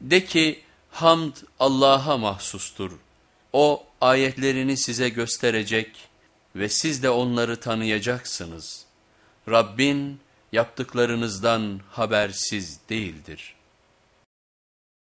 De ki hamd Allah'a mahsustur. O ayetlerini size gösterecek ve siz de onları tanıyacaksınız. Rabbin yaptıklarınızdan habersiz değildir.''